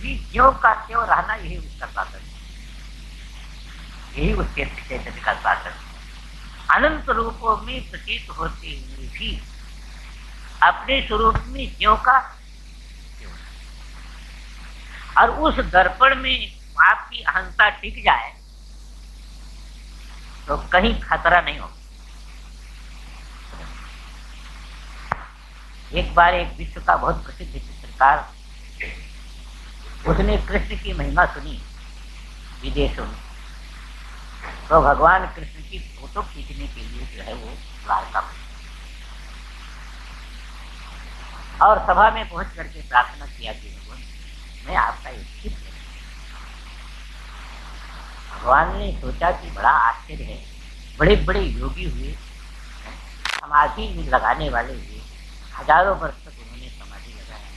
भी ज्यो का क्यों रहना, यही उसका साधन यही उसके चैतन्य का साधन अनंत रूपों में प्रतीत होते हुए भी अपने स्वरूप में ज्यो का और उस दर्पण में आपकी अहंता टिक जाए तो कहीं खतरा नहीं होगा। एक बार एक विश्व का बहुत प्रसिद्ध चित्रकार उसने कृष्ण की महिमा सुनी। विदेशों में। तो भगवान कृष्ण की फ़ोटो खींचने के लिए जो है वो द्वारका और सभा में पहुँच करके प्रार्थना किया कि भगवान, मैं आपका चित्र भगवान ने सोचा कि बड़ा आश्चर्य है। बड़े बड़े योगी हुए समाधि लगाने वाले हुए। हज़ारों वर्ष तक उन्होंने समाधि लगाया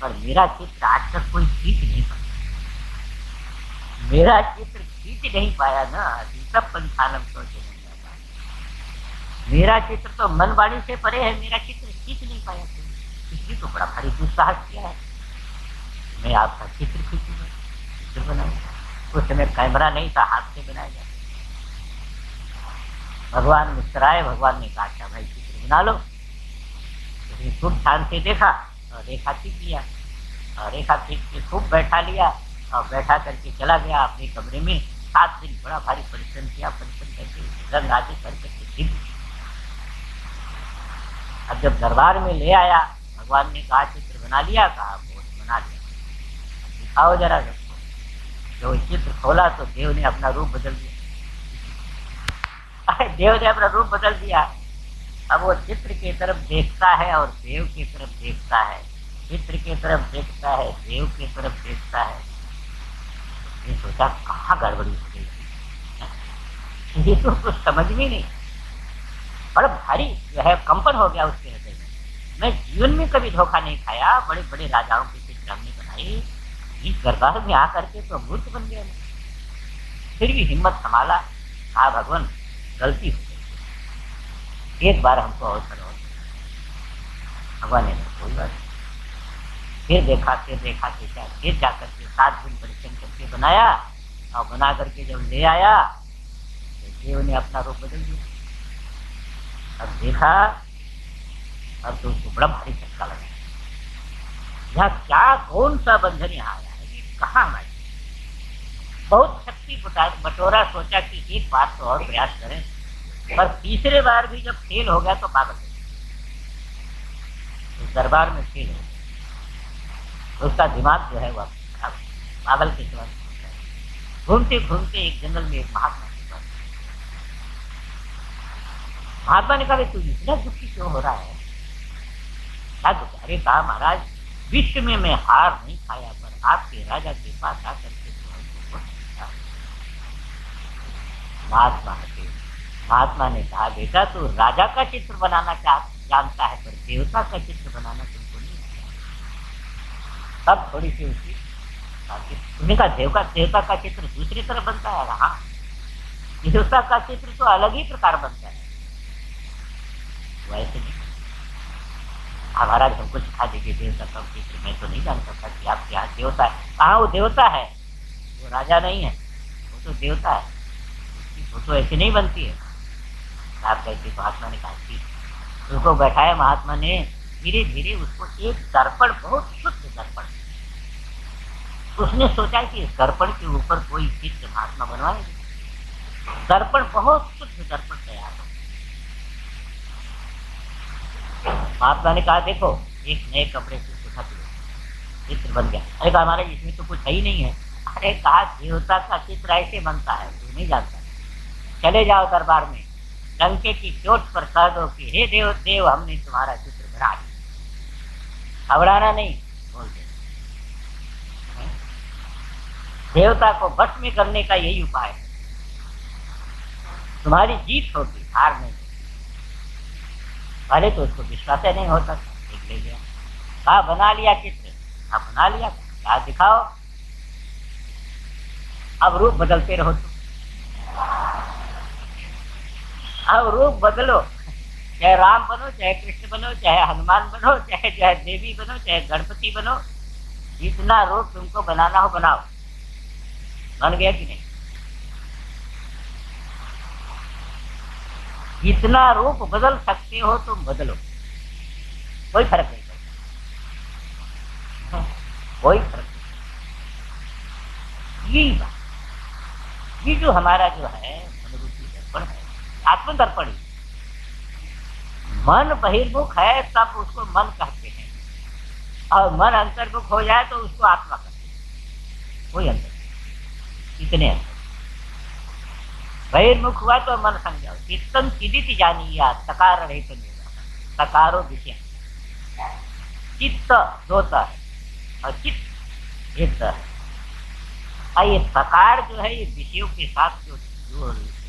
पर मेरा चित्र आज तक कोई खींच नहीं पाया मेरा चित्र खींच नहीं पाया ना सब पंचानम तो मेरा चित्र तो मन वाणी से परे है, मेरा चित्र खींच नहीं पाया। इसलिए तो बड़ा भारी दुस्साहस किया है। मैं आपका चित्र खींचूँगा, चित्र बनाऊँगा। उस समय कैमरा नहीं था, हाथ से बनाया जाता भगवान मुस्कराए, भगवान ने कहा अच्छा भाई, चित्र बना लो। उसने खूब ध्यान से देखा। रेखा लिया और रेखा खींच के खूब बैठा लिया। और बैठा करके चला गया अपने कमरे में। सात दिन बड़ा भारी परिश्रम किया। परिश्रम करके रंग आदि कर करके ठीक अब जब दरबार में ले आया, भगवान ने कहा, चित्र बना लिया? कहा, बहुत बना लिया। दिखाओ जरा सबको। जो चित्र खोला तो देव ने अपना रूप बदल दिया। देव ने अपना रूप बदल दिया। अब वो चित्र की तरफ़ देखता है और देव की तरफ़ देखता है। चित्र की तरफ़ देखता है, देव की तरफ़ देखता है। ये सोचा, कहाँ गड़बड़ी हो गई? ये तो कुछ समझ में नहीं। बड़ा भारी जो है कंपन हो गया उसके हृदय में। मैं जीवन में कभी धोखा नहीं खाया बड़े बड़े राजाओं की चित्र हमने बनाई। इस दरबार में आकर के तो मूर्त बन गया। फिर भी हिम्मत संभाला। कहा भगवान, गलती हो एक बार हमको अवसर हो भगवान ने कोई बात फिर देखा फिर देखा देखा फिर जाकर के सात दिन परिश्रम करके बनाया, और बना करके जब ले आया तो देव ने अपना रूप बदल दिया। अब देखा, अब तो उसको बड़ा भारी झटका लगा। यहाँ क्या कौन सा बंधन यहाँ आया है? ये कहाँ हमारी बहुत शक्ति बटोरा सोचा कि एक बार तो और प्रयास करें। पर तीसरे बार भी जब फेल हो गया तो पागल तो दरबार में फेल हो उसका दिमाग जो है वह पागल के सिवा घूमते घूमते एक जंगल में एक महात्मा के महात्मा ने कहा तू इतना दुखी क्यों हो रहा है? क्या दुख अरे कहा महाराज, विश्व में मैं हार नहीं खाया, पर आपके राजा के पास आकर के महात्मा हटे महात्मा ने कहा, बेटा, तू राजा का चित्र बनाना जानता है, पर देवता का चित्र बनाना तुमको नहीं तब थोड़ी सी उसकी तुमने कहा देव का देवता का चित्र दूसरी तरफ़ बनता है हाँ। देवता का चित्र तो अलग ही प्रकार बनता है। वैसे नहीं। हमारा हमको सिखा दीजिए देवता का चित्र। मैं तो नहीं जान सकता कि आपके यहाँ देवता है। कहा वो देवता है? वो राजा नहीं है, वो तो देवता है। वो तो ऐसे नहीं बनती है। आप कहते महात्मा ने कहा कि उसको बैठाया महात्मा ने धीरे धीरे उसको एक दर्पण, बहुत शुद्ध दर्पण। उसने सोचा कि इस दर्पण के ऊपर कोई चित्र महात्मा बनवाएँगे दर्पण, बहुत शुद्ध दर्पण तैयार हो। महात्मा ने कहा, देखो, एक नए कपड़े से सुखा चित्र बन गया। अरे कहा हमारे इसमें तो कुछ है ही नहीं है। अरे कहा, देवता का चित्र ऐसे बनता है तू नहीं जानता। चले जाओ दरबार में। डंके की चोट पर कह दो कि, हे देव देव, हमने तुम्हारा चित्र बना दिया। घबराना नहीं, बोल दे। देवता को बस में करने का यही उपाय है। तुम्हारी जीत होगी, हार नहीं पहले तो उसको विश्वास नहीं होता देख ले लिया। कहा, बना लिया चित्र, कहा, बना लिया, क्या दिखाओ? अब रूप बदलते रहो तुम। अब रूप बदलो। चाहे राम बनो, चाहे कृष्ण बनो, चाहे हनुमान बनो, चाहे चाहे देवी बनो, चाहे गणपति बनो, जितना रूप तुमको बनाना हो बनाओ। बन गया कि नहीं? जितना रूप बदल सकते हो तुम बदलो। कोई फ़र्क नहीं पड़ता। कोई फ़र्क नहीं यही बात। ये जो हमारा जो है मनोरूपी दर्पण है आत्मदर्पण। मन बहिर्मुख है, तब उसको मन कहते हैं। और मन अंतर्मुख हो जाए तो उसको आत्मा कहते हैं। कोई अंतर इतने अंतर बहिर्मुख हुआ तो मन समझाओ चित्तम चिदित जानी या सकार रहे तो सकारो विषय। चित्त दोता है। और चित्त एक है। और ये सकार जो है, ये विषयों के साथ जो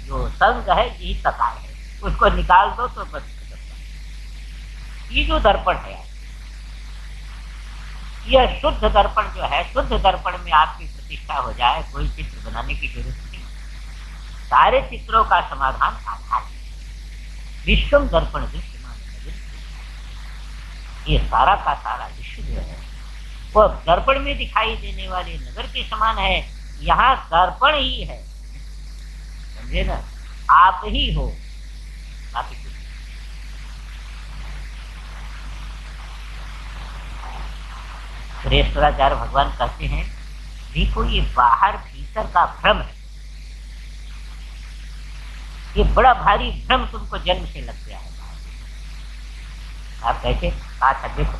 जो संग है यही सकार है। उसको निकाल दो तो बस। ये जो दर्पण है, यह शुद्ध दर्पण जो है, शुद्ध दर्पण में आपकी प्रतिष्ठा हो जाए, कोई चित्र बनाने की ज़रूरत नहीं। सारे चित्रों का समाधान आधार विश्वम दर्पण ये सारा का सारा विश्व जो है, वो दर्पण में दिखाई देने वाले नगर के समान है। यहाँ दर्पण ही है। ना आप ही हो। बाकी सुरेश्वराचार्य भगवान कहते हैं, देखो, ये बाहर भीतर का भ्रम है। ये बड़ा भारी भ्रम तुमको जन्म से लग गया है। आप कैसे? कहा देखो।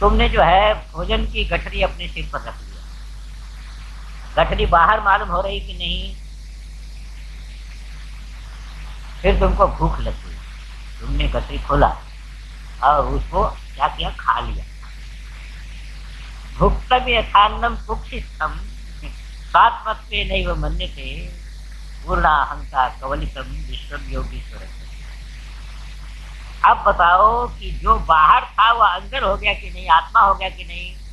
तुमने जो है, भोजन की गठरी अपने सिर पर रख लिया गठरी बाहर मालूम हो रही कि नहीं? फिर तुमको भूख लग। तुमने गठरी खोला और उसको क्या किया? खा लिया। भुक्तम यथान्नम कुक्षितम सात्मत्व नहीं वो मन्य थे पूर्णाहंता कवलितम विश्व योगीश्वर अब बताओ कि जो बाहर था, वह अंदर हो गया कि नहीं? आत्मा हो गया कि नहीं?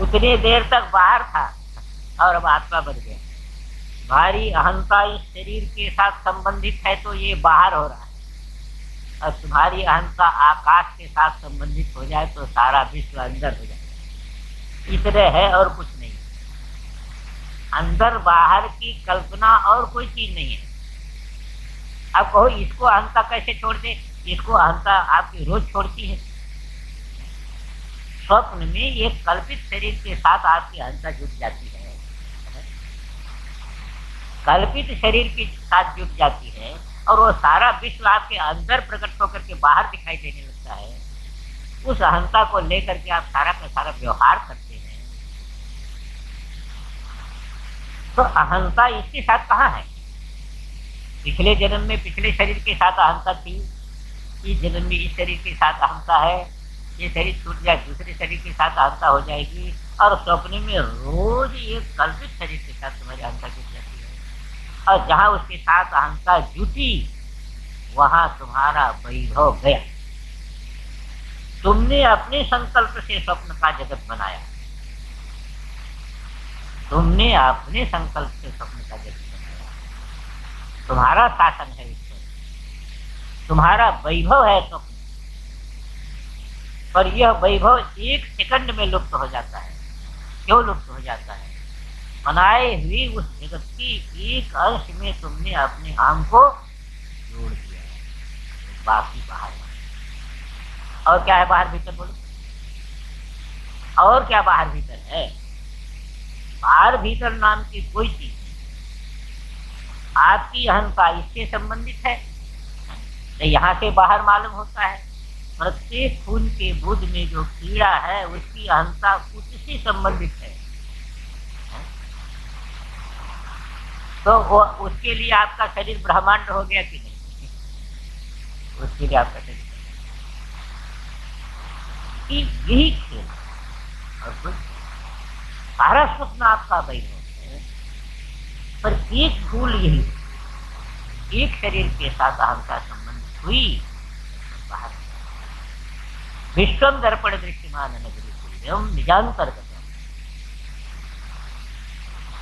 उतनी देर तक बाहर था और अब आत्मा बन गया। भारी अहंता इस शरीर के साथ संबंधित है तो ये बाहर हो रहा है। और तुम्हारी अहंता आकाश के साथ संबंधित हो जाए तो सारा विश्व अंदर हो जाए। इतने है और कुछ नहीं। अंदर बाहर की कल्पना और कोई चीज़ नहीं है। अब कहो, इसको अहंता कैसे छोड़ दे इसको अहंता आपकी रोज छोड़ती है। स्वप्न में ये कल्पित शरीर के साथ आपकी अहंता जुट जाती है। कल्पित शरीर के साथ जुट जाती है और वो सारा विश्व आपके अंदर प्रकट होकर के बाहर दिखाई देने लगता है। उस अहंता को लेकर के आप सारा का सारा व्यवहार करते हैं। तो अहंता इसके साथ कहाँ है? पिछले जन्म में पिछले शरीर के साथ अहंता थी, इस जन्म में इस शरीर के साथ अहंता है। ये शरीर छूट जाए दूसरे शरीर के साथ अहंता हो जाएगी और स्वप्न में रोज एक कल्पित शरीर के साथ तुम्हारी अहंता जुट जाती है। और जहाँ उसके साथ अहंकार जुटी, वहाँ तुम्हारा वैभव गया। तुमने अपने संकल्प से स्वप्न का जगत बनाया। तुमने अपने संकल्प से स्वप्न का जगत बनाया। तुम्हारा शासन है इस पर तुम्हारा वैभव है स्वप्न। पर यह वैभव एक सेकंड में लुप्त हो जाता है। क्यों लुप्त हो जाता है? बनाए हुए उस जगत की एक अंश में तुमने अपने आम को जोड़ दिया है। तो बाकी बाहर और क्या है बाहर भीतर बोलो? और क्या बाहर भीतर है? बाहर भीतर नाम की कोई चीज़ आपकी अहंकार इससे संबंधित है। तो यहाँ से बाहर मालूम होता है। प्रत्येक खून के बुध में जो कीड़ा है, उसकी अहंता उससे संबंधित है। तो वो उसके लिए आपका शरीर ब्रह्मांड हो गया कि नहीं? उसके लिए आपका शरीर। यही खेल और कुछ सारा स्वप्न आपका वही है। पर एक भूल यही, एक शरीर के साथ अहंकार संबंध हुई बाहर विश्वम दर्पण दृष्टिमान नगरी निजांतर्गत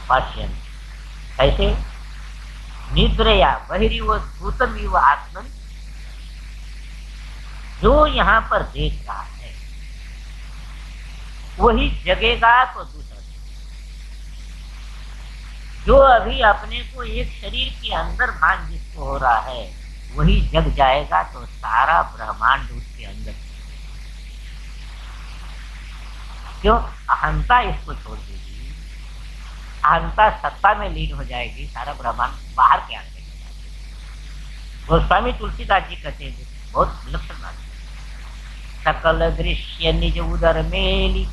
पाश्यंत कैसे? निद्रया बहिरीव भूतम युव आत्मन। जो यहाँ पर देख रहा है, वही जगेगा तो दूसरा। जो अभी अपने को एक शरीर के अंदर भान जिसको हो रहा है, वही जग जाएगा तो सारा ब्रह्मांड उसके अंदर। क्यों अहंता इसको छोड़ देगी अहंता सत्ता में लीन हो जाएगी, सारा ब्रह्मांड बाहर के आगे। गोस्वामी तुलसीदास जी कहते हैं, बहुत विलक्षण बात सकल दृश्य निज उदर मेली,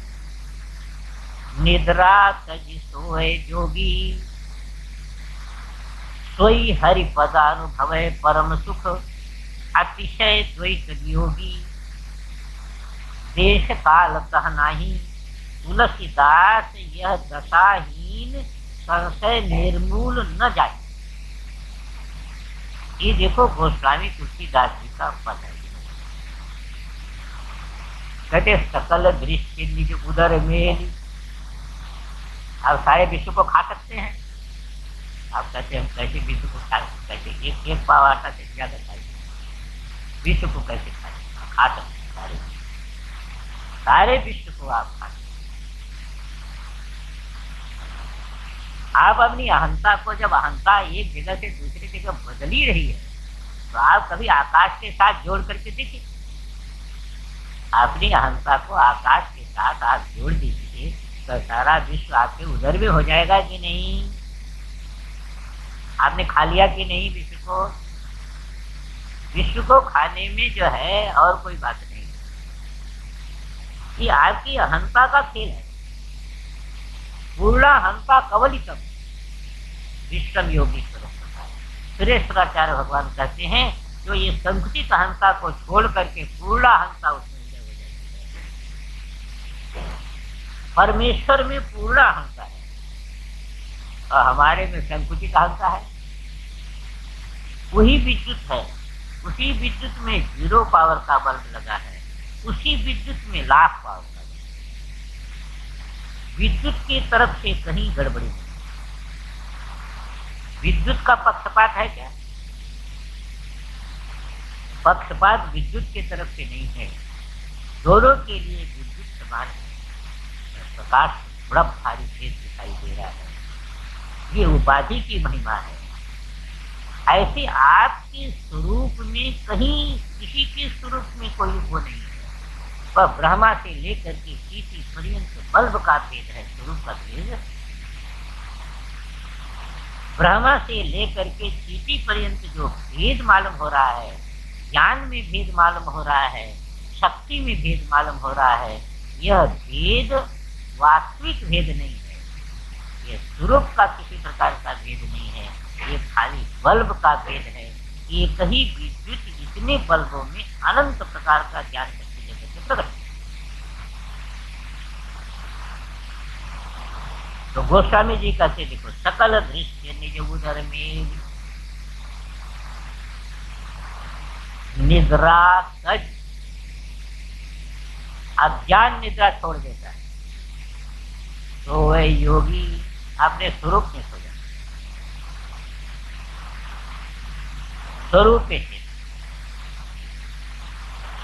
निद्रा तज सोए जोगी। सोई हरि पदानुभव परम सुख, अतिशय द्वैत योगी देश काल कह नाही तुलसीदास यह दशाहीन संशय निर्मूल न जाए। ये देखो गोस्वामी तुलसीदास जी का पद है। कहते, सकल दृश्य निज उदर मेल। अब सारे विश्व को खा सकते हैं। आप कहते, हम कैसे विश्व को खा कैसे एक एक पाव आटा से ज़्यादा खाए विश्व को कैसे खाए खा सकते सारे। सारे विश्व को आप खा आप अपनी अहंता को जब अहंता एक जगह से दूसरी जगह बदली रही है तो आप कभी आकाश के साथ जोड़ करके देखिए। अपनी अहंता को आकाश के साथ आप जोड़ दीजिए तो सारा विश्व आपके उधर भी हो जाएगा कि नहीं? आपने खा लिया कि नहीं विश्व को? विश्व को खाने में जो है और कोई बात नहीं। ये आपकी अहंता का खेल है। पूर्णा हंता कवलितम योगी सुरेश्वराचार्य भगवान कहते हैं, जो ये संकुचित अहंता को छोड़ करके पूर्णा हंसा उसमें हो जाती है। परमेश्वर में पूर्णा अहंता है। और हमारे में संकुचित अहंता है। वही विद्युत है, उसी विद्युत में ज़ीरो पावर का बल्ब लगा है, उसी विद्युत में लाख पावर का विद्युत की तरफ़ से कहीं गड़बड़ी नहीं। विद्युत का पक्षपात है क्या? पक्षपात विद्युत की तरफ़ से नहीं है। दोनों के लिए विद्युत समान है। प्रकाश बड़ा भारी भेद दिखाई दे रहा है। ये उपाधि की महिमा है। ऐसे आपके स्वरूप में कहीं किसी के स्वरूप में कोई वो नहीं है। वह ब्रह्मा से लेकर के चीटी पर्यंत बल्ब का भेद है स्वरूप का भेद। ब्रह्मा से लेकर के चीटी पर्यंत जो भेद मालूम हो रहा है, ज्ञान में भेद मालूम हो रहा है, शक्ति में भेद मालूम हो रहा है, यह भेद वास्तविक भेद नहीं है। यह स्वरूप का किसी प्रकार का भेद नहीं है ये खाली बल्ब का भेद है। एक ही विद्युत इतने बल्बों में अनंत प्रकार का ज्ञान तो गोस्वामी जी कहते देखो, सकल दृश्य निज उदर में निद्रा सज अज्ञान निद्रा छोड़ देता है। तो वह योगी अपने स्वरूप में सो जाए स्वरूप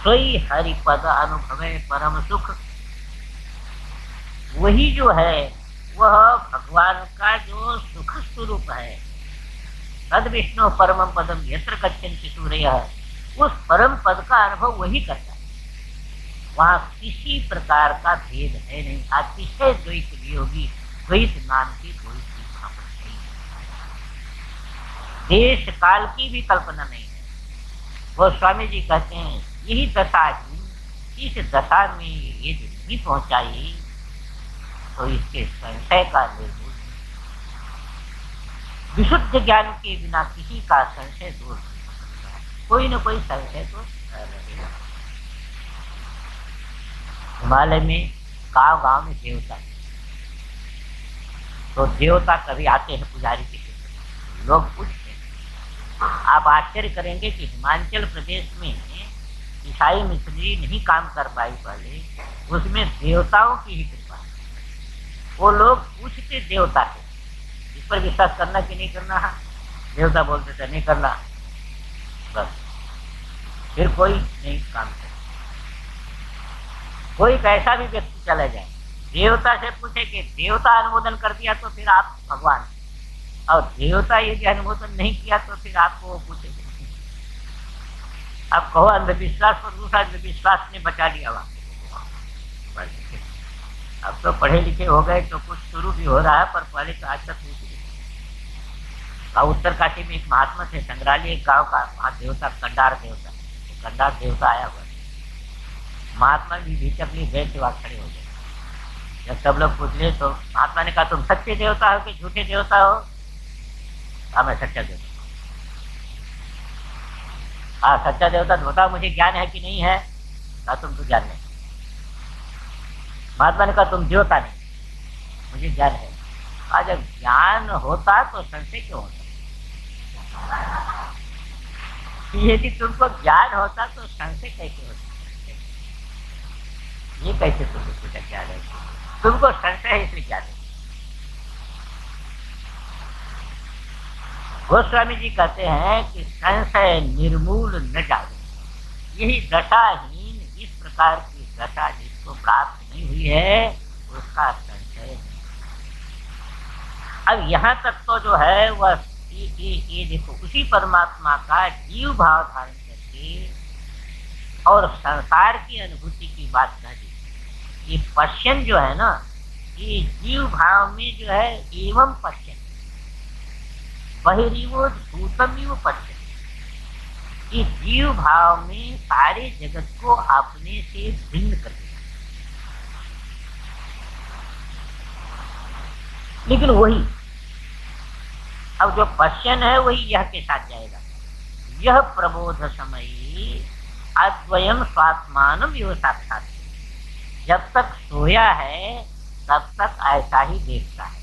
सोई हरि पद अनुभव परम सुख। वही जो है, वह भगवान का जो सुख स्वरूप है। तद विष्णु परम पदम यत्र गच्छन्ति सूर्य, उस परम पद का अनुभव वही करता है। वहाँ किसी प्रकार का भेद है नहीं। अतिशय द्वैत वियोगी, द्वैत नाम की कोई पर नहीं देश काल की भी कल्पना नहीं है। वो स्वामी जी कहते हैं यही दशा इस दशा में यदि नहीं पहुंचाई तो इसके संशय का निर्मूल विशुद्ध ज्ञान के बिना किसी का संशय दूर कोई न कोई संशय तो हिमालय में गाँव गाँव में देवता तो देवता कभी आते हैं पुजारी के क्षेत्र लोग पूछते हैं। आप आश्चर्य करेंगे कि हिमाचल प्रदेश में ईसाई मिश्री नहीं काम कर पाई पहले, उसमें देवताओं की ही कृपा वो लोग पूछते देवता से, इस पर विश्वास करना कि नहीं करना? देवता बोलते थे, नहीं करना। बस। फिर कोई नहीं काम करता। कोई कैसा भी व्यक्ति चला जाए, देवता से पूछे कि देवता अनुमोदन कर दिया तो फिर आप भगवान और देवता यदि अनुमोदन नहीं किया तो फिर आपको वो पूछे अब कहो अंधविश्वास पर दूसरा अंधविश्वास ने बचा लिया वहाँ अब तो पढ़े लिखे हो गए तो कुछ शुरू भी हो रहा है, पर पहले तो आज तक नहीं उत्तर काशी में एक महात्मा थे, संग्रहालय, एक गाँव का वहाँ देवता कंडार देवता। कंडार देवता आया हुआ महात्मा जी भीतर लिए गए थे वहाँ खड़े हो गए। जब सब लोग पूछले तो महात्मा ने कहा, तुम सच्चे देवता हो कि झूठे देवता हो? हाँ मैं सच्चा देवता हाँ सच्चा देवता तो बताओ मुझे ज्ञान है कि नहीं है? कहा तुम तो ज्ञान नहीं। महात्मा ने कहा, तुम देवता नहीं। मुझे ज्ञान है। आज जब ज्ञान होता तो संशय क्यों होता? यदि तुमको ज्ञान होता तो संशय कैसे होता? ये कैसे तुमको पूछा ज्ञान है? तुमको संशय है इसलिए ज्ञान है। गोस्वामी जी कहते हैं कि संशय निर्मूल न जाए यही दशाहीन इस प्रकार की दशा जिसको प्राप्त नहीं हुई है, उसका संशय अब यहाँ तक तो जो है, वह ये देखो, उसी परमात्मा का जीव भाव धारण करके और संसार की अनुभूति की बात कह दी ये पश्चिम जो है ना, ये जीव भाव में जो है, एवं पश्चिम। बहिरीवो भूतम पश्चिम ये जीव भाव में सारे जगत को अपने से भिन्न कर लेकिन वही, अब जो पश्चन है वही यह के साथ जाएगा। यह प्रबोध समय अद्वयम स्वात्मान साक्षात। जब तक सोया है, तब तक ऐसा ही देखता है।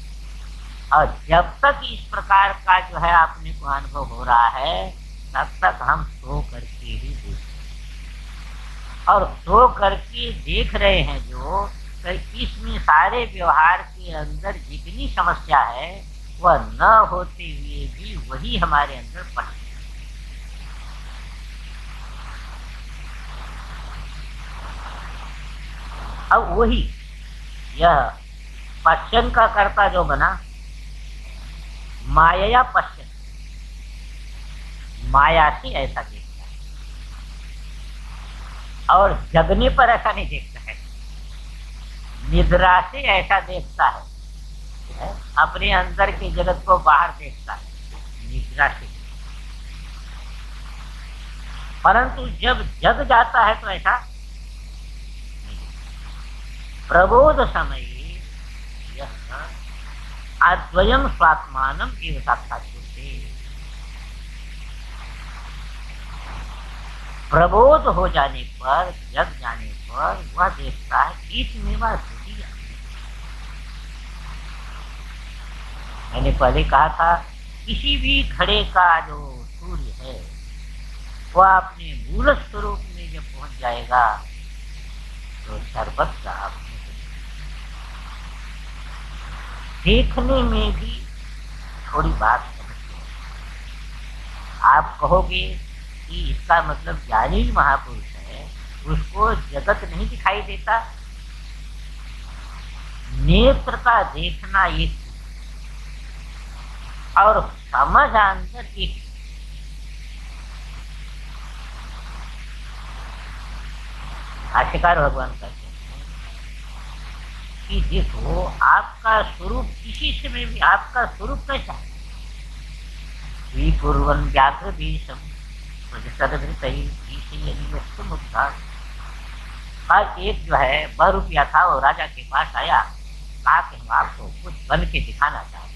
और जब तक इस प्रकार का जो है अपने को अनुभव हो रहा है, तब तक हम सो करके ही देख और सो करके देख रहे हैं जो तो इसमें सारे व्यवहार के अंदर जितनी समस्या है, वह न होते हुए भी वही हमारे अंदर पड़ अब वही, यह पश्चिम का कर्ता जो बना माया पश्चिम माया से ऐसा देखता है। और जगने पर ऐसा नहीं देखता है। निद्रा से ऐसा देखता है। अपने अंदर के जगत को बाहर देखता है। निद्रा से। परंतु जब जग जाता है तो ऐसा प्रबोध समय अद्वयम स्वात्मान एवं साक्षात प्रबोध हो जाने पर जग जाने पर, वह देखता है ईट में वह मैंने पहले कहा था, किसी भी घड़े का जो सूर्य है, वह अपने मूल स्वरूप में जब पहुँच जाएगा तो सर्वत्र देखने में भी थोड़ी बात समझते आप कहोगे कि इसका मतलब ज्ञानी महापुरुष है, उसको जगत नहीं दिखाई देता। नेत्र का देखना एक और समझ अंदर एक भाष्यकार भगवान कहते कि देखो आपका स्वरूप किसी समय भी, आपका स्वरूप कैसा है? पूर्वन व्याघ्र भी और एक जो है वह रुपया था वो राजा के पास आया। कहा कि हम आपको कुछ बन के दिखाना चाहते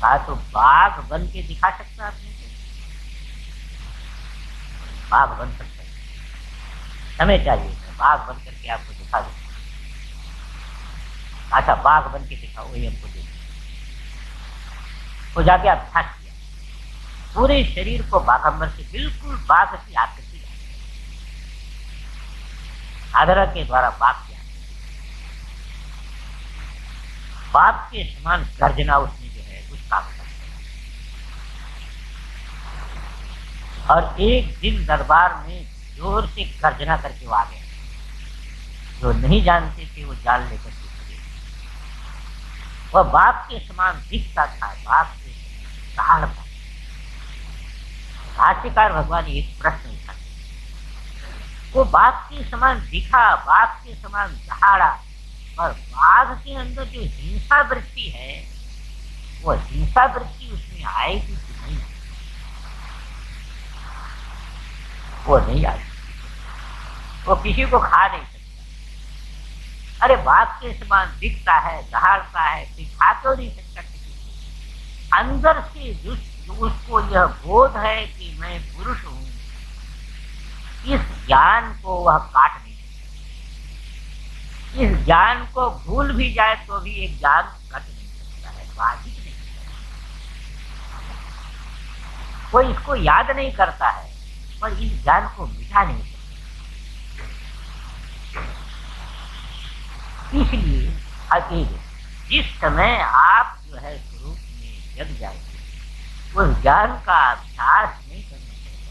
कहा तो बाघ बन के दिखा सकता आपने बाघ बन सकता समय चाहिए, बाघ बन करके आपको दिखा दू। अच्छा बाघ बन के दिखा, वही हमको दे वो जाके अभ्यास किया। पूरे शरीर को बाघम्बर से बिल्कुल बाघ की आकृति आदरा के द्वारा बाघ किया। बाघ के समान गर्जना उसने जो है कुछ काम कर और एक दिन दरबार में ज़ोर से गर्जना करके वो आ गया। जो नहीं जानते थे, वो जान लेकर के वह बाप के समान दिखता था, बाप के समान था। भाष्यकार भगवान एक प्रश्न उठा वो बाप के समान दिखा, बाप के समान दहाड़ा, पर बाघ के अंदर जो हिंसा वृत्ति है, वो हिंसा वृत्ति उसमें आएगी कि नहीं वो नहीं आएगी। वो किसी को खा नहीं अरे बाप के समान दिखता है, दहाड़ता है दिखा तो नहीं सकता। किसी अंदर से उसको यह बोध है कि मैं पुरुष हूँ। इस ज्ञान को वह काट नहीं इस ज्ञान को भूल भी जाए तो भी एक ज्ञान कट नहीं सकता है, बाधित नहीं कोई इसको याद नहीं करता है, पर इस ज्ञान को मिटा नहीं सकता। इसलिए अकेले जिस समय आप जो है स्वरूप में जग जाएँगे उस ज्ञान का अभ्यास नहीं करना चाहिए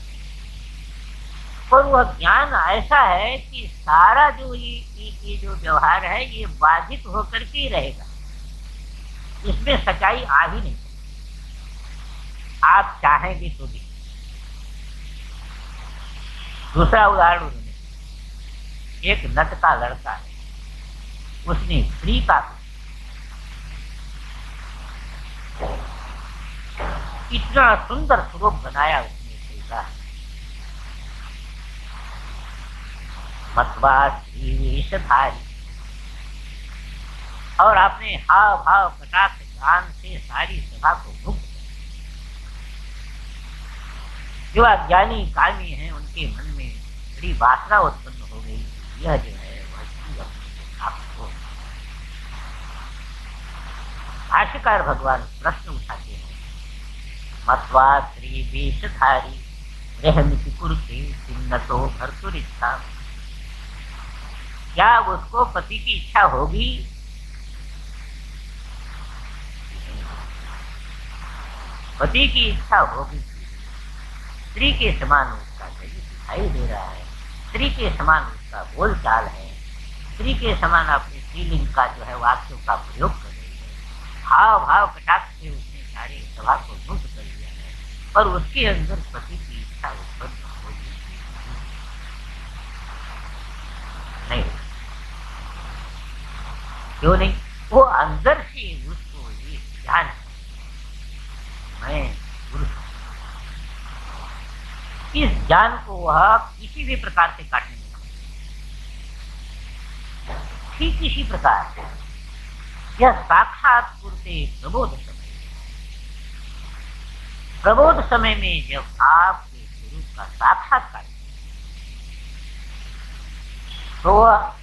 और वह ज्ञान ऐसा है कि सारा जो ये, ये जो व्यवहार है ये बाधित होकर के रहेगा। इसमें सच्चाई आ ही नहीं आप चाहेंगे तो भी। दूसरा उदाहरण एक नट का लड़का है। उसने स्त्री का इतना सुंदर स्वरूप बनाया उसने स्त्री का मतवा और आपने हाव भाव कटाक्ष गान से सारी सभा को मुक्त जो अज्ञानी कामी हैं, उनके मन में बड़ी वासना उत्पन्न हो गई। यह जो है वह आपको भाष्यकार भगवान प्रश्न उठाते हैं। मत्वा श्री वेशधारी चिन्नतो भरतुरिच्छा क्या उसको पति की इच्छा होगी? पति की इच्छा होगी। स्त्री के समान उसका शरीर दिखाई दे रहा है। स्त्री के समान उसका बोल चाल है। स्त्री के समान अपने स्त्रीलिंग का जो है वाक्यों का प्रयोग कर रही है भाव कटाक्ष से उसने सारे सभा को मुक्त कर दिया है, पर उसके अंदर पति की इच्छा उत्पन्न होगी नहीं, क्यों नहीं? वो अंदर से उसको ये ज्ञान मैं पुरुष इस ज्ञान को वह किसी भी प्रकार से काटने ठीक इसी प्रकार यह साक्षात पूर्ति प्रबोध समय प्रबोध समय में जब आपके स्वरूप का साक्षात्कार तो वह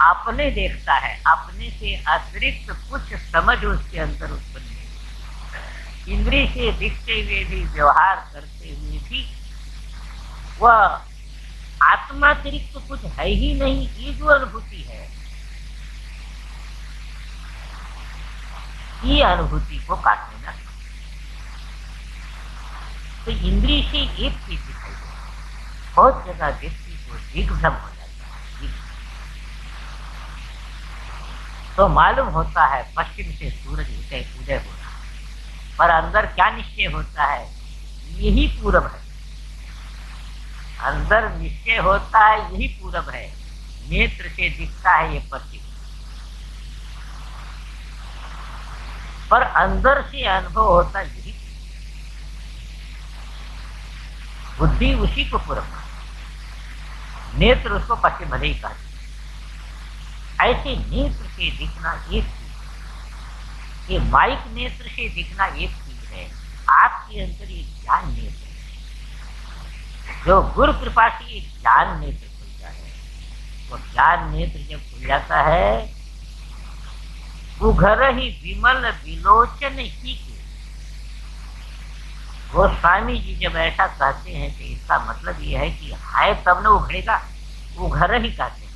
अपने देखता है अपने से अतिरिक्त कुछ समझ उसके अंदर उत्पन्न इंद्रिय से दिखते हुए भी व्यवहार करते हुए भी वह आत्मातिरिक्त कुछ है ही नहीं ये जो अनुभूति है। ये अनुभूति को काटने ना तो इंद्रिय से एक चीज़ दिखाई दे बहुत जगह व्यक्ति को दिग्भ्रम हो जाता है। तो मालूम होता है, पश्चिम से सूरज उदय उदय हो रहा पर अंदर क्या निश्चय होता है? यही पूरब है। अंदर निश्चय होता है, यही पूरब है। नेत्र से दिखता है ये पश्चिम। पर अंदर से अनुभव होता यही। बुद्धि उसी को पूरब नेत्र उसको पश्चिम भले ही कहते ऐसे नेत्र से दिखना एक चीज़ ये माइक नेत्र से दिखना एक चीज़ है। आपके अंदर ये ज्ञान नेत्र है। जो गुरु कृपा से ज्ञान नेत्र खुलता है वो ज्ञान नेत्र जब खुल जाता है उघर ही विमल विलोचन ही के। वो स्वामी जी जब ऐसा कहते हैं तो इसका मतलब ये है कि हाय तब न उघड़ेगा उघर ही कहते हैं।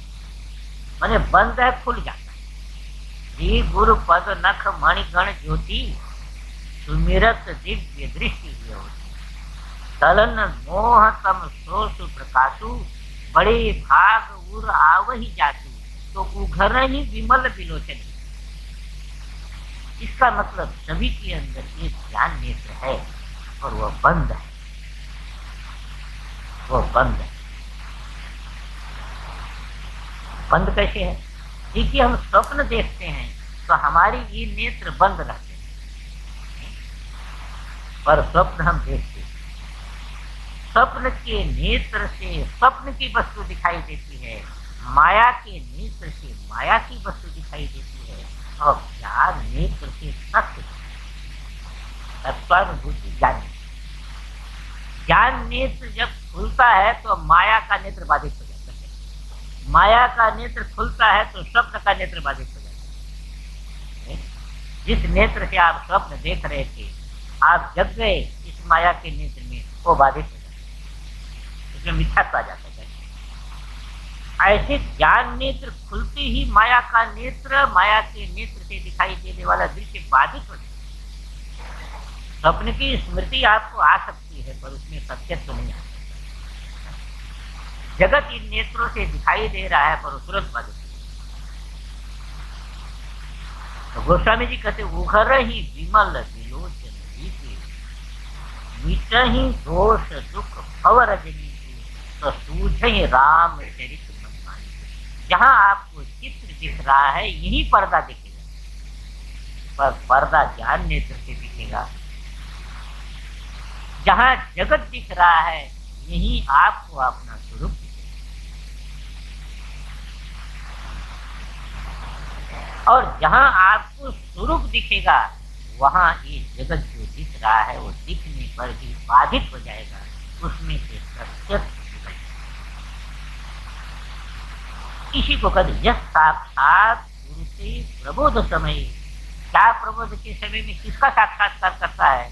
मैंने बंद है, खुल जाता है। गुरु पद नख मणिगण ज्योति, सुमिरत दिव्य दृष्टि होती तलन मोह तम सोसु प्रकाशु, बड़े भाग उर आवही जातु तो उघर ही विमल विलोचन। इसका मतलब सभी के अंदर एक ज्ञान नेत्र है और वह बंद है। वह बंद है। बंद कैसे है? देखिए, हम स्वप्न देखते हैं तो हमारी ये नेत्र बंद रहते हैं। पर स्वप्न हम देखते हैं। स्वप्न के नेत्र से स्वप्न की वस्तु दिखाई देती है। माया के नेत्र से माया की वस्तु दिखाई देती है। से सत्य तत्वानुभूति ज्ञान ज्ञान नेत्र जब खुलता है तो माया का नेत्र बाधित हो जाता है। माया का नेत्र खुलता है तो स्वप्न का नेत्र बाधित हो जाता है। जिस नेत्र से आप स्वप्न देख रहे थे, आप जग गए, इस माया के नेत्र में वो बाधित हो जाता है। उसमें मिथ्यात्व आ जाता है। ऐसे ज्ञान नेत्र खुलते ही माया का नेत्र, माया के नेत्र से दिखाई देने वाला दृश्य बाधित हो जाता स्वप्न की स्मृति आपको आ सकती है, पर उसमें सत्यत्व नहीं आ जगत इन नेत्रों से दिखाई दे रहा है, पर तुरंत बाधित तो गोस्वामी जी कहते, उघर ही विमल विलोचन दोष दुख भवर तो सूझ राम चरित्र जहाँ आपको चित्र दिख रहा है, यही पर्दा दिखेगा। पर पर्दा ज्ञान नेत्र से दिखेगा। जहाँ जगत दिख रहा है, यही आपको अपना स्वरूप दिखेगा। और जहाँ आपको स्वरूप दिखेगा, वहाँ ये जगत जो दिख रहा है, वो दिखने पर भी बाधित हो जाएगा। उसमें से सत्य इसी को कहते यह साक्षात गुरु से प्रबोध समय। क्या प्रबोध के समय में किसका साक्षात्कार करता है?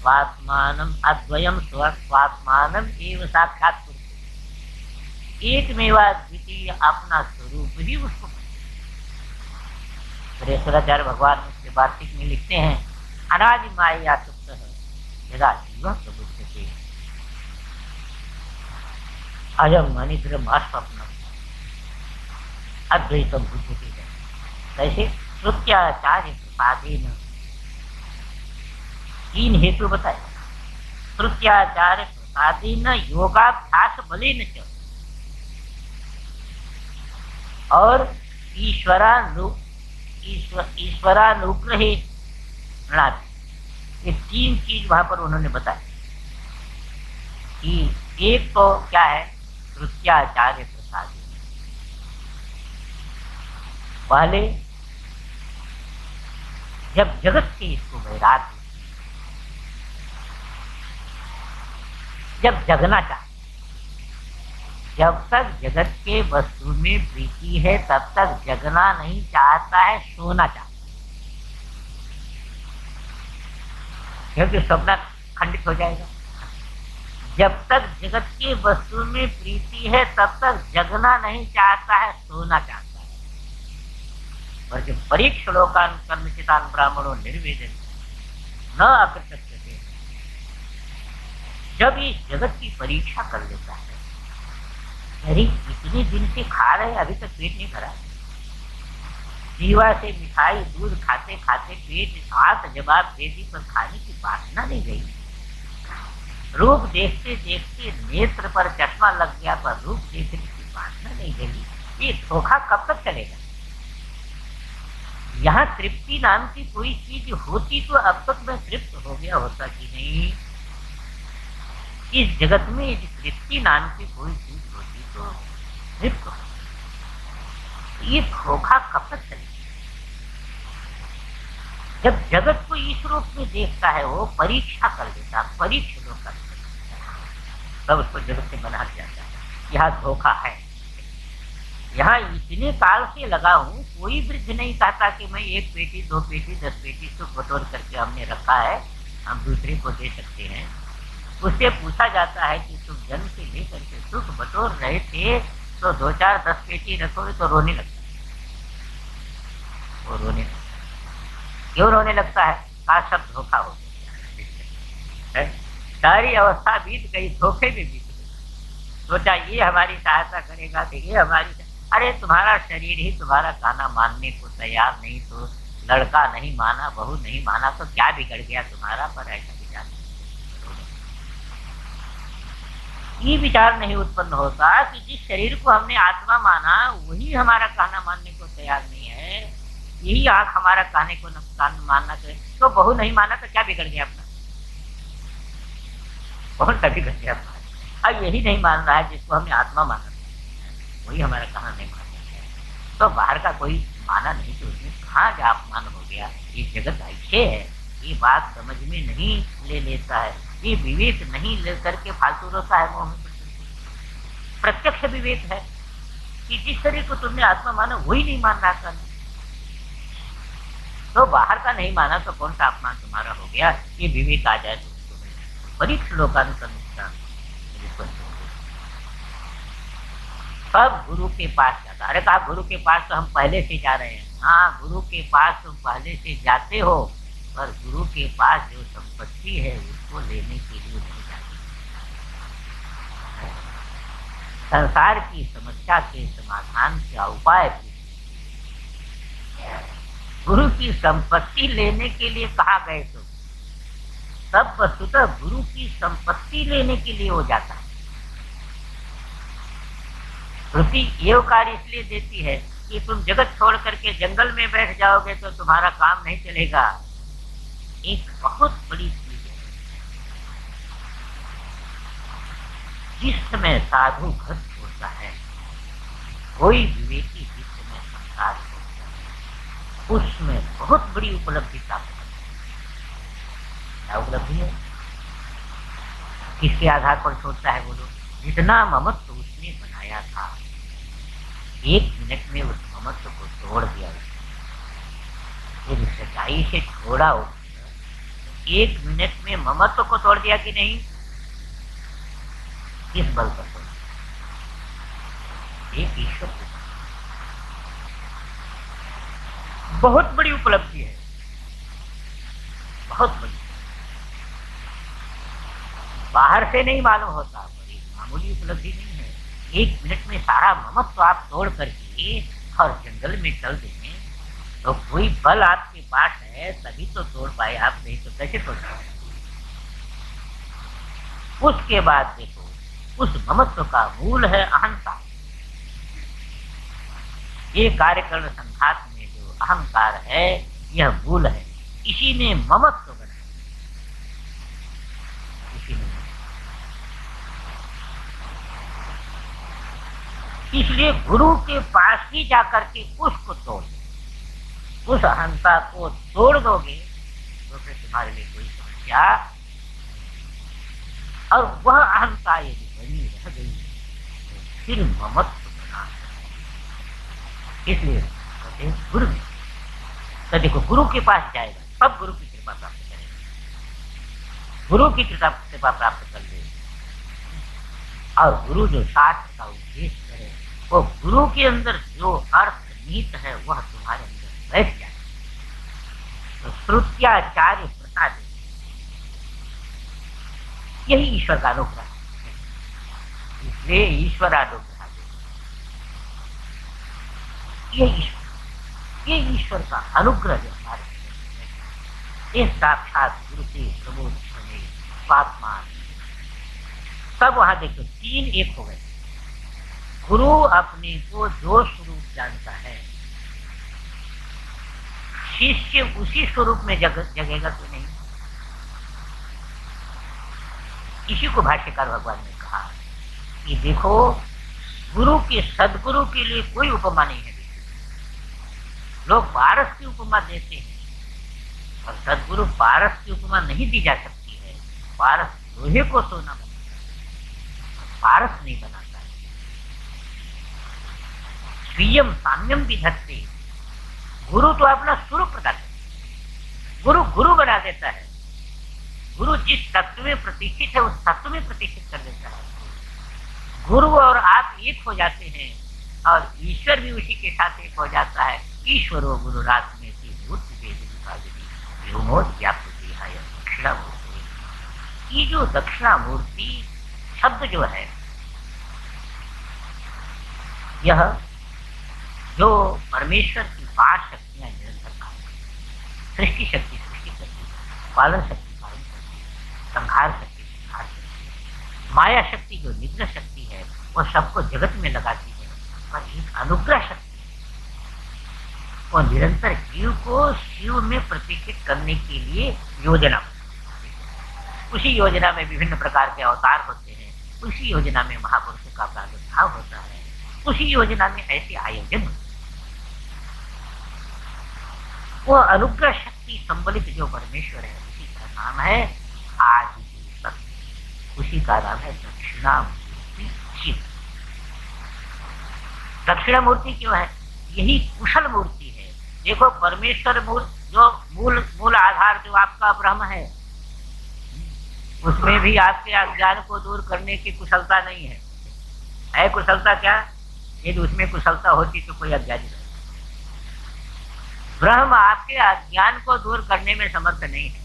स्वात्मान अद्वयम स्व स्वात्मान एवं साक्षात एक मेवा द्वितीय अपना स्वरूप ही उसको भगवान उसके वार्षिक में लिखते हैं, अनादि माया सुप्त है, यदा जीव प्रबुद्ध के। अयम अनिद्र स्वप्न बुद्धि है कैसे श्रुत्याचार्य प्रसादेन तीन हेतु बताए। श्रुत्याचार्य प्रसादेन योगाभ्यास बलेन च। और ईश्वरानु ईश्वरानुग्रह ये तीन चीज़ वहाँ पर उन्होंने बताया कि एक तो क्या है? श्रुत्याचार्य पहले जब जगत के इसको वैराग जब जगना चाहते जब तक जगत के वस्तु में प्रीति है, तब तक जगना नहीं चाहता है, सोना चाहता क्योंकि सपना खंडित हो जाएगा। जब तक जगत की वस्तु में प्रीति है, तब तक जगना नहीं चाहता है, सोना चाहता वर्ग परीक्ष लोकान कर्मचितान ब्राह्मणों निर्वेदन। न अकृत्य जब इस जगत की परीक्षा कर लेता है, अरे इतने दिन से खा रहे अभी तक पेट नहीं भरा। जीवा से मिठाई, दूध खाते खाते पेट, हाथ जवाब दे दी, पर खाने की वासना नहीं गई रूप देखते देखते नेत्र पर चश्मा लग गया, पर रूप देखने की वासना नहीं गई ये धोखा कब तक चलेगा? यहाँ तृप्ति नाम की कोई चीज़ होती तो अब तक मैं तृप्त हो गया होता कि नहीं? इस जगत में यदि तृप्ति नाम की कोई चीज़ होती तो तृप्त ये धोखा कब तक चले जब जगत को इस रूप में देखता है, वो परीक्षा कर लेता, परीक्षण कर कर तब उसको जगत से बना जाता है। यह धोखा है। यहाँ इतने काल से लगा हूँ, कोई वृद्ध नहीं कहता कि मैं एक पेटी, दो पेटी, दस पेटी सुख बटोर करके हमने रखा है। हम दूसरे को दे सकते हैं। उससे पूछा जाता है कि तुम जन्म से लेकर के सुख बटोर रहे थे तो दो चार, दस पेटी रखोगे तो रोने लगता वो रोने लगता क्यों रोने लगता है? का सब धोखा हो गया। सारी अवस्था बीत गई, धोखे में बीत गई। सोचा, ये हमारी सहायता करेगा तो ये हमारी अरे तुम्हारा शरीर ही तुम्हारा कहना मानने को तैयार नहीं तो लड़का नहीं माना, बहू नहीं माना तो क्या बिगड़ गया तुम्हारा? पर ऐसा विचार ये विचार नहीं उत्पन्न होता कि जिस शरीर को हमने आत्मा माना, वही हमारा कहना मानने को तैयार नहीं है। यही आँख हमारा कहने को नुकसान मानना चाहिए। तो बहु नहीं माना तो क्या बिगड़ गया अपना? बहुत बिगड़ गया अब यही नहीं मान रहा है जिसको हमने आत्मा माना। वही हमारा कहना नहीं मान तो बाहर का कोई माना नहीं तो उसमें कहाँ जा अपमान हो गया। ये जगत ऐसे है, ये बात समझ में नहीं ले लेता है। ये विवेक नहीं ले करके फालतू रोता है मोह प्रत्यक्ष विवेक है कि जिस शरीर को तुमने आत्मा माना, वही नहीं मान रहा था तो बाहर का नहीं माना तो कौन सा अपमान तुम्हारा हो गया? ये विवेक आ जाए तो बड़ी श्लोकानुसंधान सब गुरु के पास जाता अरे कहा, गुरु के पास तो हम पहले से जा रहे हैं। हाँ गुरु के पास तुम पहले से जाते हो, पर गुरु के पास जो संपत्ति है, उसको लेने के लिए नहीं जाते। संसार की समस्या के समाधान का उपाय गुरु की संपत्ति लेने के लिए कहा गए तो सब वस्तुतः गुरु की संपत्ति लेने के लिए हो जाता है। श्रुति ये कार्य इसलिए देती है कि तुम जगत छोड़ करके जंगल में बैठ जाओगे तो तुम्हारा काम नहीं चलेगा। एक बहुत बड़ी चीज़ है। जिस समय साधु घर छोड़ता है, कोई विवेकी जिस समय संसार छोड़ता है उसमें बहुत बड़ी उपलब्धि प्राप्त होती है। क्या उपलब्धि है? किसके आधार पर छोड़ता है वो लोग? जितना ममत्व उसने बनाया था एक मिनट में उस ममत्व को तोड़ दिया सच्चाई से छोड़ा हो एक मिनट में ममत्व को तोड़ दिया कि नहीं किस बल पर तोड़ एक ईश्वर बहुत बड़ी उपलब्धि है। बहुत बड़ी। बाहर से नहीं मालूम होता बड़ी मामूली उपलब्धि नहीं एक मिनट में सारा ममत्व आप तोड़ करके और जंगल में चल देंगे। तो कोई बल आपके पास है, तभी तो तोड़ पाए आप, नहीं तो कैसे तोड़ पाए? उसके बाद देखो, उस ममत्व का मूल है अहंकार। ये कार्यकरण संघात में जो अहंकार है, यह मूल है। इसी ने ममत्व इसलिए गुरु के पास ही जाकर के उसको तोड़ उस अहंता को तोड़ दोगे तो फिर तुम्हारे लिए कोई समस्या और वह अहंता यदि बनी रह गई तो फिर ममत्व बना इसलिए गुरु तो देखो, गुरु के पास जाएगा सब गुरु की कृपा प्राप्त करेगा। गुरु की कृपा कृपा प्राप्त कर ले। और गुरु जो शास्त्र का उद्देश्य वो गुरु के अंदर जो अर्थ नीत है, वह तुम्हारे अंदर बैठ जाए। तो श्रुत्याचार्य प्रसाद यही ईश्वर का अनुग्रह इसलिए ईश्वर अनुग्रह ये ईश्वर ये ईश्वर का अनुग्रह जो हमारे ये साक्षात गुरु के प्रबोध पात्मान सब वहाँ देखो तीन एक हो गए। गुरु अपने को जो स्वरूप जानता है। शिष्य उसी स्वरूप में जग, जगेगा तो नहीं? इसी को भाष्यकार भगवान ने कहा कि देखो गुरु के सदगुरु के लिए कोई उपमा नहीं है। लोग पारस की उपमा देते हैं और सदगुरु पारस की उपमा नहीं दी जा सकती है। पारस लोहे को सोना बना पारस नहीं बना स्वीयम साम्यम भी धरते गुरु तो अपना स्वरूप प्रदान गुरु गुरु बना देता है। गुरु जिस तत्व में प्रतिष्ठित है, उस तत्व में प्रतिष्ठित कर देता है। गुरु और आप एक हो जाते हैं और ईश्वर भी उसी के साथ एक हो जाता है। ईश्वर गुरु रात में दक्षिणा मूर्ति ये जो दक्षिणा मूर्ति शब्द जो है, यह जो परमेश्वर की पाँच शक्तियाँ निरंतर काम करती सृष्टि शक्ति, सृष्टि करती पालन शक्ति, पालन करती संहार शक्ति, संहार करती माया शक्ति जो निग्रह शक्ति है, वो सबको जगत में लगाती है और एक अनुग्रह शक्ति वो निरंतर जीव को शिव में प्रतिष्ठित करने के लिए योजना उसी योजना में विभिन्न प्रकार के अवतार होते हैं, उसी योजना में महापुरुषों का प्रादुर्भाव होता है, उसी योजना में ऐसे आयोजन वो अनुग्रह शक्ति संबलित जो परमेश्वर है, उसी का नाम है आदि उसी का नाम है दक्षिणामूर्ति शिव दक्षिणामूर्ति क्यों है? यही कुशल मूर्ति है। देखो, परमेश्वर मूल, जो मूल मूल आधार जो आपका ब्रह्म है, उसमें भी आपके अज्ञान को दूर करने की कुशलता नहीं है। है कुशलता क्या? यदि उसमें कुशलता होती तो कोई अज्ञानी ब्रह्म आपके अज्ञान को दूर करने में समर्थ नहीं है।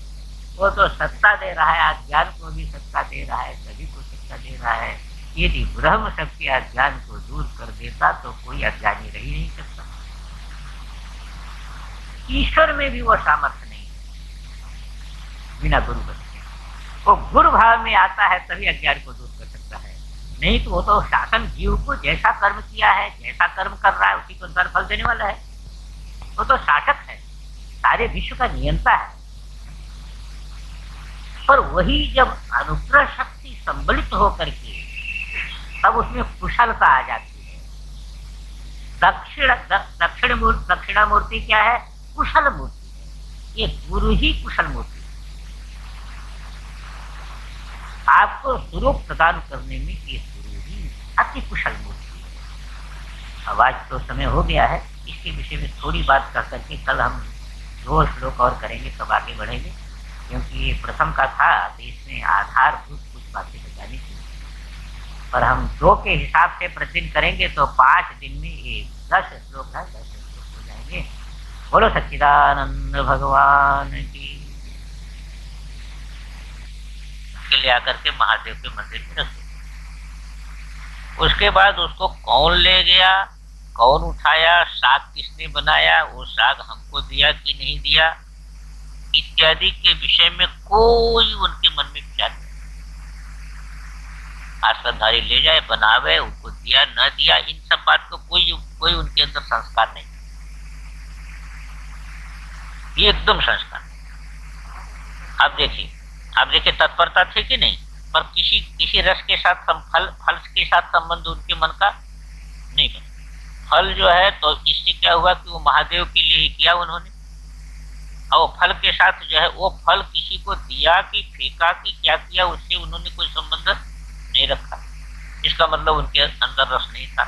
वो तो सत्ता दे रहा है, अज्ञान को भी सत्ता दे रहा है, सभी को सत्ता दे रहा है। यदि ब्रह्म सबके अज्ञान को दूर कर देता तो कोई अज्ञानी रह नहीं सकता। ईश्वर में भी वो सामर्थ्य नहीं है। बिना गुरु बने वो गुरु भाव में आता है, तभी अज्ञान को दूर कर सकता है। नहीं तो वो तो शासन जीव को जैसा कर्म किया है, जैसा कर्म कर रहा है, उसी को फल देने वाला है। वो तो शासक है। सारे विश्व का नियंता है। पर वही जब अनुग्रह शक्ति संबलित होकर के तब उसमें कुशलता आ जाती है। दक्षिण दक्षिण मूर्ति दक्षिणामूर्ति क्या है? कुशल मूर्ति। है ये गुरु ही कुशल मूर्ति आपको स्वरूप प्रदान करने में ये गुरु ही अति कुशल मूर्ति है। अब आज तो समय हो गया है। इसके विषय में थोड़ी बात कर करके कल हम दो श्लोक और करेंगे, तब आगे बढ़ेंगे। क्योंकि ये प्रथम का था तो इसमें आधारभूत कुछ बातें बतानी थी। पर हम दो के हिसाब से प्रतिदिन करेंगे तो पाँच दिन में ये दस श्लोक है, दस श्लोक हो जाएँगे। बोलो, सच्चिदानंद भगवान की। के ले आकर के महादेव के मंदिर में रख उसके बाद उसको कौन ले गया? कौन उठाया, साग किसने बनाया, वो साग हमको दिया कि नहीं दिया, इत्यादि के विषय में कोई उनके मन में विचार नहीं। आश्रमधारी ले जाए, बनावे, उनको दिया, न दिया, इन सब बात को कोई कोई उनके अंदर संस्कार नहीं। ये एकदम संस्कार। आप देखिए आप देखिए तत्परता थी कि नहीं? पर किसी किसी रस के साथ, फल फल के साथ संबंध उनके मन का नहीं बना। फल जो है तो इससे क्या हुआ कि वो महादेव के लिए ही किया उन्होंने। और फल के साथ जो है, वो फल किसी को दिया कि फेंका कि क्या किया, उससे उन्होंने कोई संबंध नहीं रखा। इसका मतलब उनके अंदर रस नहीं था।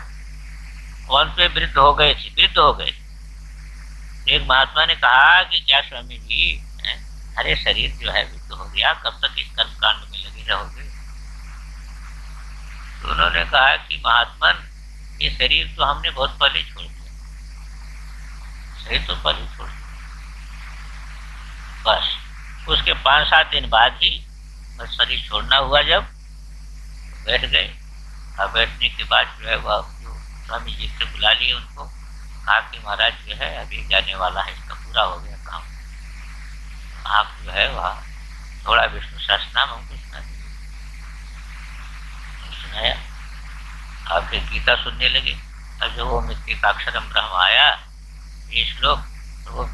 वन पे वृद्ध हो गए थे, वृद्ध हो गए एक महात्मा ने कहा कि क्या स्वामी जी अरे शरीर जो है, वृद्ध हो गया, कब तक इस कर्मकांड में लगे रहोगे? तो उन्होंने कहा कि महात्मन ये शरीर तो हमने बहुत पहले छोड़ दिया। शरीर तो पहले छोड़ दिया। बस, उसके पाँच सात दिन बाद ही बस शरीर छोड़ना हुआ जब, बैठ गए। और बैठने के बाद जो है वह जो स्वामी जी से बुला लिए उनको, कहा कि महाराज जो है, अभी जाने वाला है, इसका पूरा हो गया काम। आप जो है वह थोड़ा विष्णु सहस नाम हमको सुना सुनाया। आप फिर गीता सुनने लगे। और जो मिट्टी का अक्षरम ब्रह्म आया, ये श्लोक तो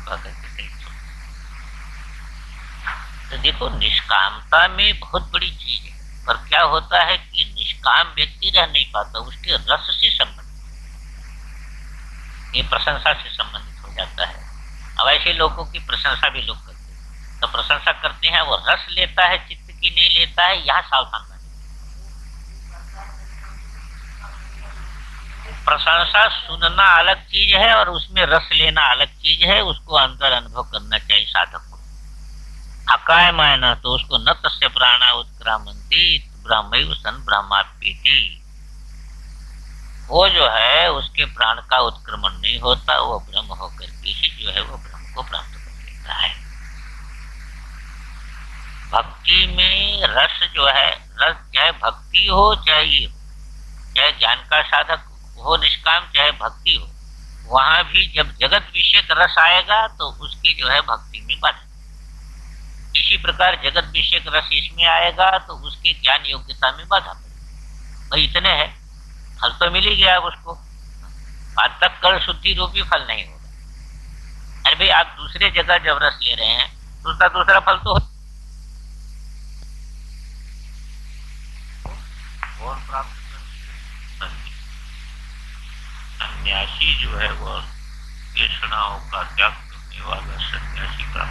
तो देखो, निष्कामता में बहुत बड़ी चीज़ है, पर क्या होता है कि निष्काम व्यक्ति रह नहीं पाता, उसके रस से संबंधित। ये प्रशंसा से संबंधित हो जाता है। अब ऐसे लोगों की प्रशंसा भी लोग करते हैं। तो प्रशंसा करते हैं, वो रस लेता है, चित्त की नहीं लेता है, यहाँ सावधान प्रशंसा सुनना अलग चीज़ है और उसमें रस लेना अलग चीज़ है, उसको अंतर अनुभव करना चाहिए साधक को। अकाय मायना तो उसको न तस्य प्राणा उत्क्रामंती ब्रह्म सन ब्रह्मापीति वो जो है, उसके प्राण का उत्क्रमण नहीं होता, वो ब्रह्म होकर के ही जो है, वो ब्रह्म को प्राप्त कर लेता है। भक्ति में रस जो है, रस चाहे भक्ति हो, चाहे चाहे ज्ञान का साधक हो निष्काम चाहे भक्ति हो, वहाँ भी जब जगत विषय रस आएगा तो उसकी जो है भक्ति में बाधा इसी प्रकार जगत विषय रस इसमें आएगा तो उसके ज्ञान योग्यता में बाधा भाई, इतने हैं। फल तो मिल ही गया उसको। आज तक कल शुद्धि रूपी फल नहीं होगा। अरे भाई, आप दूसरे जगह जब रस ले रहे हैं तो उसका दूसरा फल तो और प्राप्त सन्यासी जो है वह केषणाओं का त्याग करने वाला सन्यासी का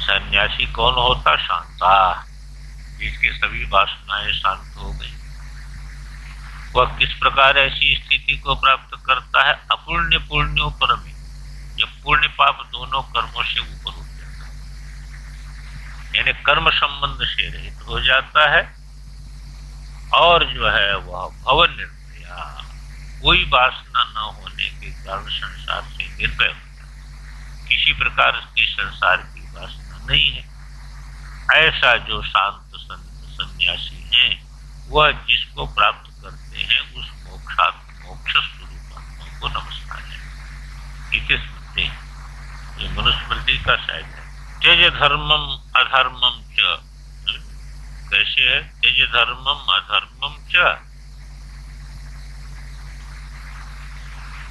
सन्यासी कौन होता? शांता। जिसके सभी वासनाएँ शांत हो गई। वह किस प्रकार ऐसी स्थिति को प्राप्त करता है? अपूर्ण पुण्यों पर में जब पुण्य पाप दोनों कर्मों से ऊपर उठ जाता है। यानी कर्म संबंध से रहित हो जाता है। और जो है वह भवन निर्भया कोई वासना न होने के कारण संसार से निर्भय होता किसी प्रकार की संसार की वासना नहीं है। ऐसा जो शांत संत सन्यासी है, वह जिसको प्राप्त करते हैं, उस मोक्षात् मोक्ष स्वरूप को नमस्कार है। इसे स्मृति ये मनुस्मृति का शायद है। त्यज धर्मम अधर्मम च। कैसे है? तेज धर्मम अधर्मम च।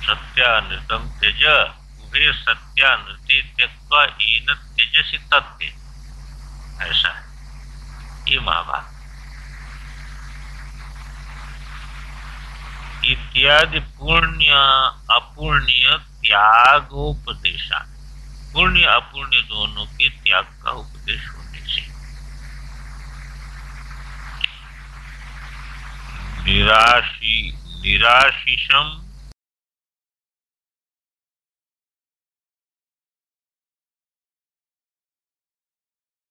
सत्यानृतम तेज उभे सत्यानृति त्यक्वा इन तेजसी तत्व ऐसा है। ये महाभारत। इत्यादि पुण्य अपुण्य त्यागोपदेशा पुण्य अपुण्य दोनों के त्याग का उपदेश होने से। निराशी, निराशिषम